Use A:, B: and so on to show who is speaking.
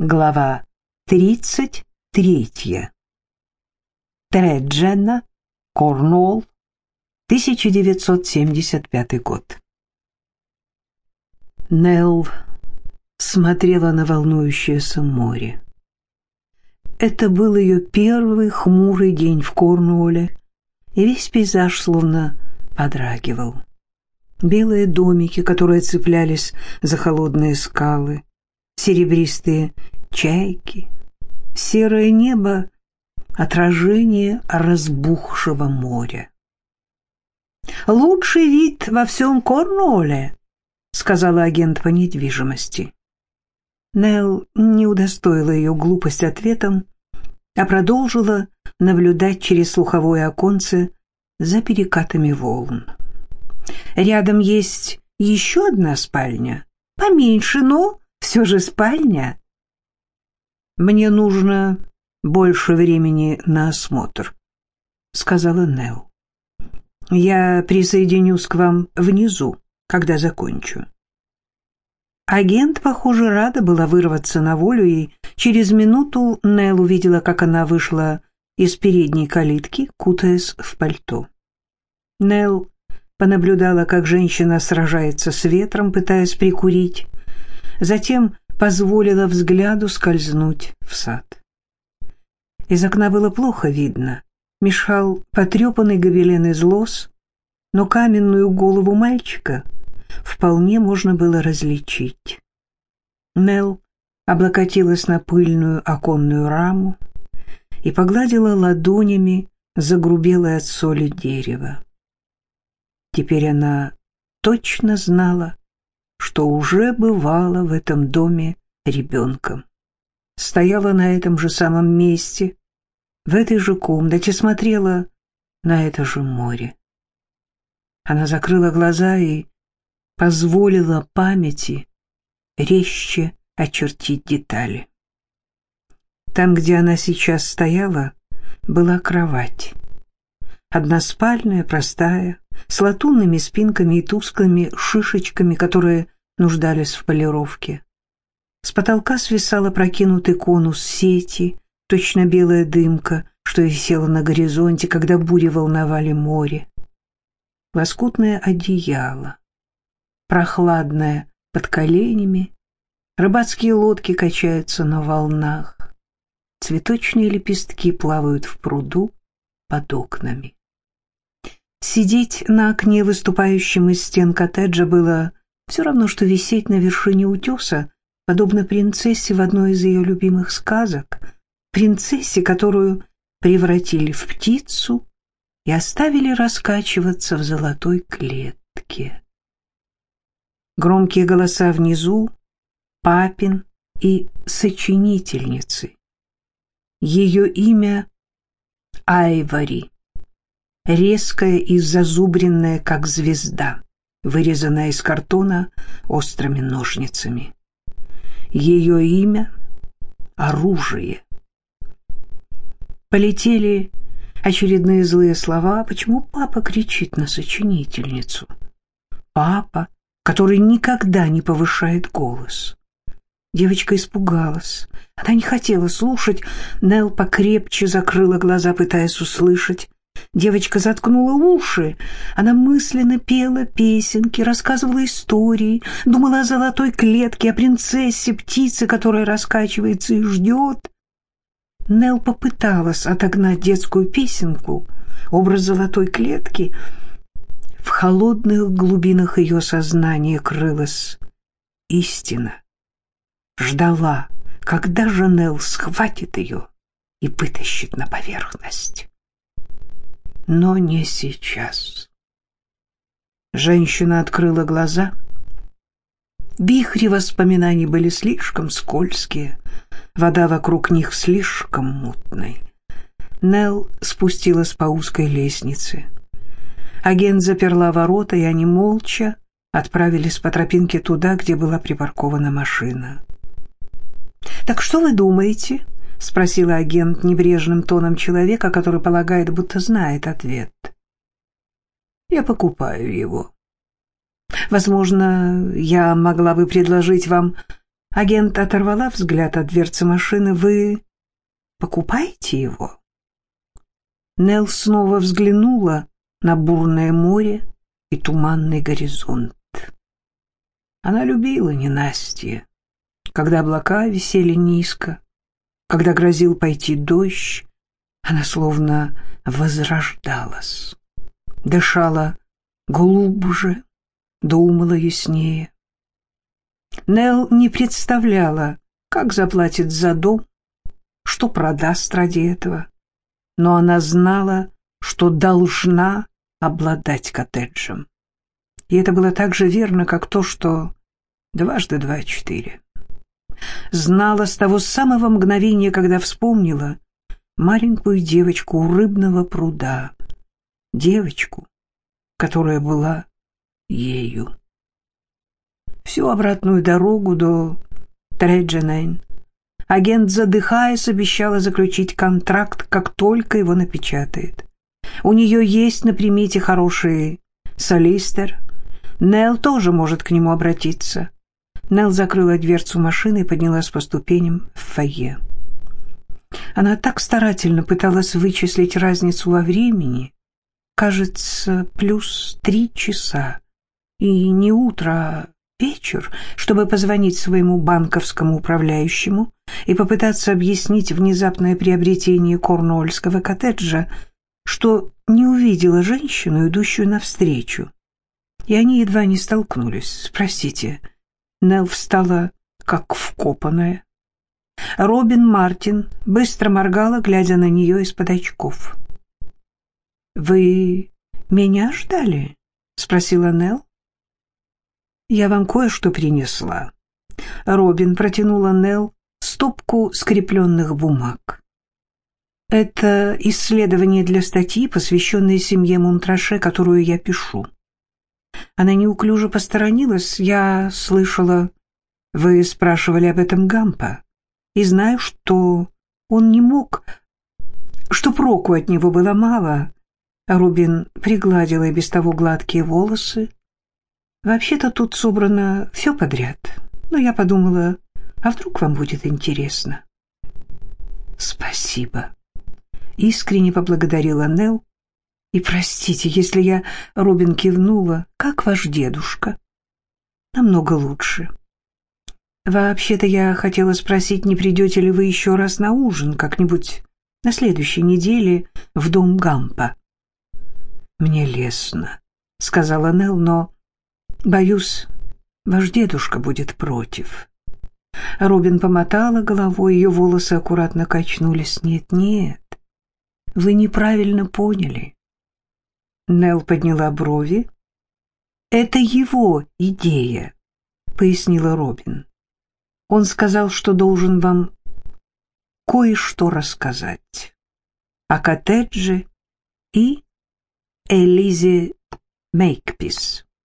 A: Глава 33. Треджена, Корнуолл, 1975 год. Нелл смотрела на волнующееся море. Это был ее первый хмурый день в Корнуолле, и весь пейзаж словно подрагивал. Белые домики, которые цеплялись за холодные скалы, серебристые чайки, серое небо — отражение разбухшего моря. «Лучший вид во всем Корнуолле», — сказала агент по недвижимости. Нелл не удостоила ее глупость ответом, а продолжила наблюдать через слуховое оконце за перекатами волн. Рядом есть еще одна спальня, поменьше, но все же спальня. Мне нужно больше времени на осмотр, сказала Нел. Я присоединюсь к вам внизу, когда закончу. Агент, похоже, рада была вырваться на волю, и через минуту Нел увидела, как она вышла из передней калитки, кутаясь в пальто. Нел понаблюдала, как женщина сражается с ветром, пытаясь прикурить, затем позволила взгляду скользнуть в сад. Из окна было плохо видно. Мешал потрепанный гобелен из лос, но каменную голову мальчика вполне можно было различить. Нел облокотилась на пыльную оконную раму и погладила ладонями загрубелое от соли дерево. Теперь она точно знала, что уже бывала в этом доме ребенком. Стояла на этом же самом месте, в этой же комнате, смотрела на это же море. Она закрыла глаза и позволила памяти резче очертить детали. Там, где она сейчас стояла, была кровать. Односпальная, простая, с латунными спинками и тусклыми шишечками, которые нуждались в полировке. С потолка свисала прокинутый конус сети, точно белая дымка, что висела на горизонте, когда бури волновали море. Лоскутное одеяло, прохладное под коленями, рыбацкие лодки качаются на волнах, цветочные лепестки плавают в пруду под окнами. Сидеть на окне, выступающем из стен коттеджа, было все равно, что висеть на вершине утеса, подобно принцессе в одной из ее любимых сказок, принцессе, которую превратили в птицу и оставили раскачиваться в золотой клетке. Громкие голоса внизу, папин и сочинительницы. Ее имя Айвари резкая и зазубренная, как звезда, вырезанная из картона острыми ножницами. Ее имя — оружие. Полетели очередные злые слова. Почему папа кричит на сочинительницу? Папа, который никогда не повышает голос. Девочка испугалась. Она не хотела слушать. Нел покрепче закрыла глаза, пытаясь услышать. Девочка заткнула уши. Она мысленно пела песенки, рассказывала истории, думала о золотой клетке, о принцессе, птице, которая раскачивается и ждет. Нел попыталась отогнать детскую песенку, образ золотой клетки. В холодных глубинах ее сознания крылась истина. Ждала, когда же Нел схватит ее и вытащит на поверхность но не сейчас. Женщина открыла глаза. Вихри воспоминаний были слишком скользкие, вода вокруг них слишком мутной. Нел спустилась по узкой лестнице. Агент заперла ворота, и они молча отправились по тропинке туда, где была припаркована машина. «Так что вы думаете?» — спросила агент небрежным тоном человека, который полагает, будто знает ответ. «Я покупаю его. Возможно, я могла бы предложить вам Агент оторвала взгляд от дверцы машины. «Вы покупаете его?» Нелл снова взглянула на бурное море и туманный горизонт. Она любила ненастье, когда облака висели низко, когда грозил пойти дождь, она словно возрождалась, дышала глубже, думала яснее. Нел не представляла, как заплатит за дом, что продаст ради этого, но она знала, что должна обладать коттеджем. И это было так же верно, как то, что дважды два — четыре. Знала с того самого мгновения, когда вспомнила маленькую девочку у рыбного пруда, девочку, которая была ею. Всю обратную дорогу до Тредженейн агент, задыхаясь, обещала заключить контракт, как только его напечатает. У нее есть на примете хороший солистер. Нелл тоже может к нему обратиться. Нелл закрыла дверцу машины и поднялась по ступеням в фойе. Она так старательно пыталась вычислить разницу во времени. Кажется, плюс три часа. И не утро, а вечер, чтобы позвонить своему банковскому управляющему и попытаться объяснить внезапное приобретение корнуольского коттеджа, что не увидела женщину, идущую навстречу. И они едва не столкнулись. «Простите». Нелл встала, как вкопанная. Робин Мартин быстро моргала, глядя на нее из-под очков. «Вы меня ждали?» — спросила Нелл. «Я вам кое-что принесла». Робин протянула Нелл стопку скрепленных бумаг. «Это исследование для статьи, посвященной семье Мунтраше, которую я пишу». Она неуклюже посторонилась. «Я слышала, вы спрашивали об этом Гампа, и знаю, что он не мог, что проку от него было мало». Рубин пригладила и без того гладкие волосы. «Вообще-то тут собрано все подряд, но я подумала, а вдруг вам будет интересно?» «Спасибо», — искренне поблагодарила Нелл. «И простите, если я...» — Робин кивнула. «Как ваш дедушка?» «Намного лучше». «Вообще-то я хотела спросить, не придете ли вы еще раз на ужин как-нибудь на следующей неделе в дом Гампа?» «Мне лестно», — сказала Нелл, — «но, боюсь, ваш дедушка будет против». Робин помотала головой, ее волосы аккуратно качнулись. «Нет, нет, вы неправильно поняли». Нелл подняла брови. «Это его идея», — пояснила Робин. «Он сказал, что должен вам кое-что рассказать о коттедже и Элизе Мейкпис.